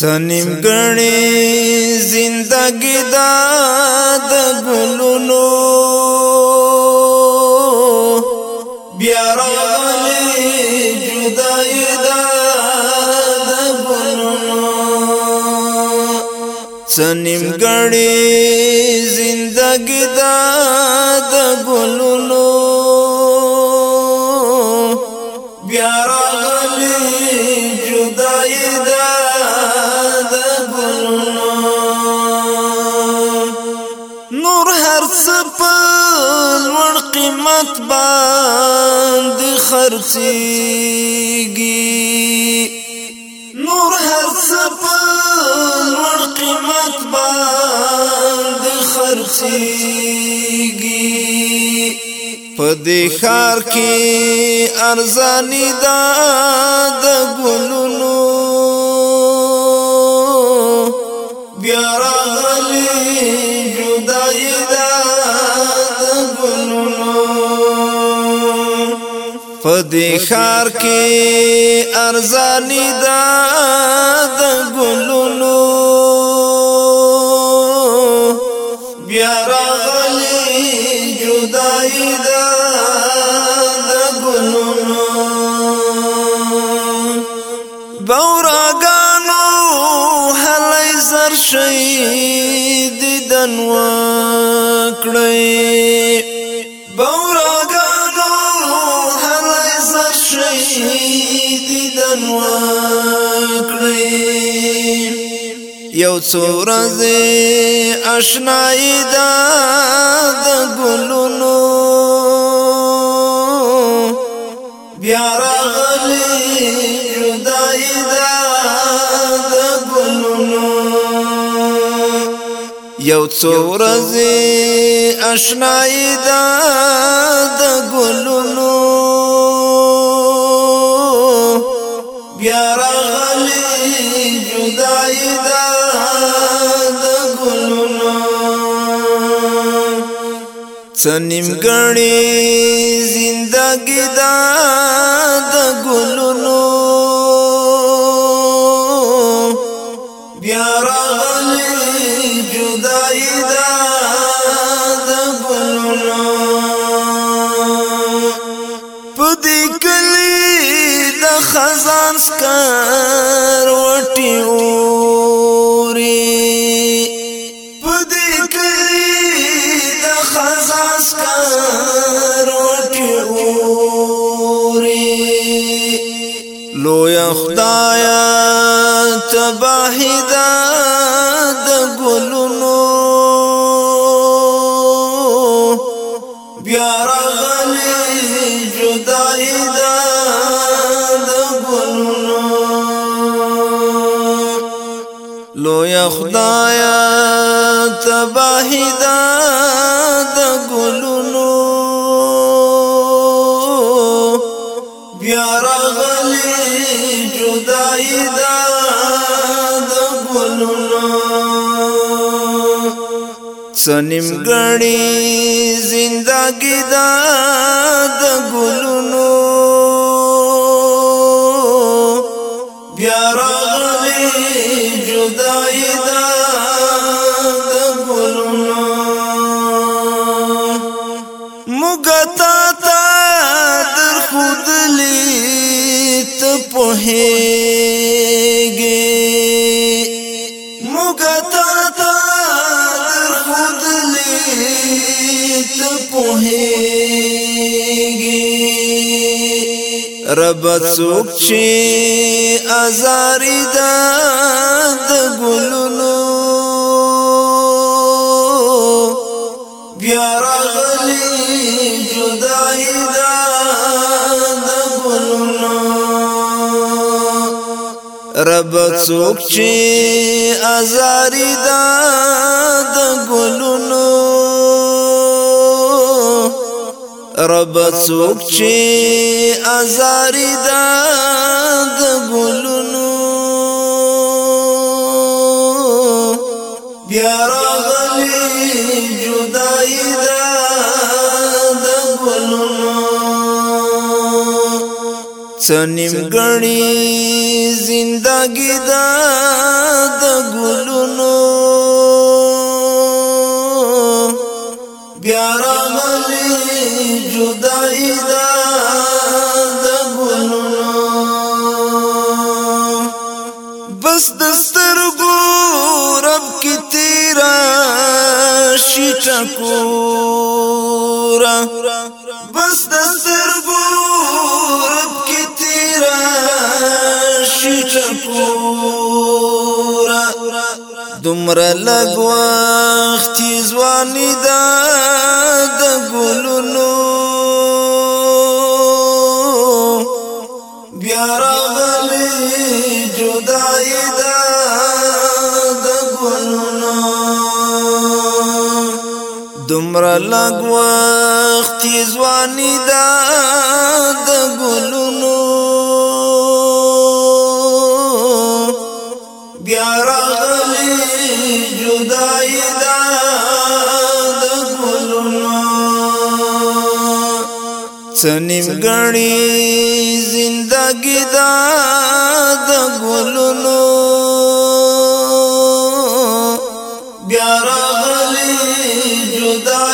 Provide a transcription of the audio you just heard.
سنیم گنی زندگی دا د ګلونو بیا راغلی جدای دا د ګلونو سنیم گنی زندگی دا د ګلونو خدمت باندې خرڅيږي نور هر څه په لوړ قیمت باندې خرڅيږي په دې خار کې ارزاني دا د ګلونو بیا راغلي جدای ده دې خار کې ارزانی دا د ګلونو بیا راغلي جدای دا د ګلونو بورګانو هلې زر شي ددن وا شي دیدن وکړي یو څو ورځې آشنای دا د ګلونو بیا راغلي جدای دا د ګلونو یو څو ورځې آشنای دا د ګلونو سنمګړې زندګي دا د ګلونو بیا راغلي جدای دا د ګلونو پدې کلی د خزان سکه لو یخدایا تباهي دا د ګلونو سنیم گڑی زندگی دا د گلونو بیا راغلی جدائی دا د گلونو مگتا تا در خودلی تپوهیگی مگتا پوهیږي رب څوک چې ازاري دا د ګلونو بیا راغلي جدای دا د ګلونو رب څوک چې ازاري دا د ګلونو رب څوک چې ازاري دا د ګلونو بیا راغلي جدائی دا د ګلونو څنیم غړي زندګي دا د ګلونو بیا جدائی دا دا گلونو بس دسترگو رب کی تیرا شیٹکورا بس دسترگو رب کی تیرا شیٹکورا دومره لږ وخت ځواني دا د ګلونو بیا راغلی جدای دا د ګلونو دومره لږ وخت ځواني دا سنیم گڑی زندگی دا دا ګلونو بیارا غلی جدائی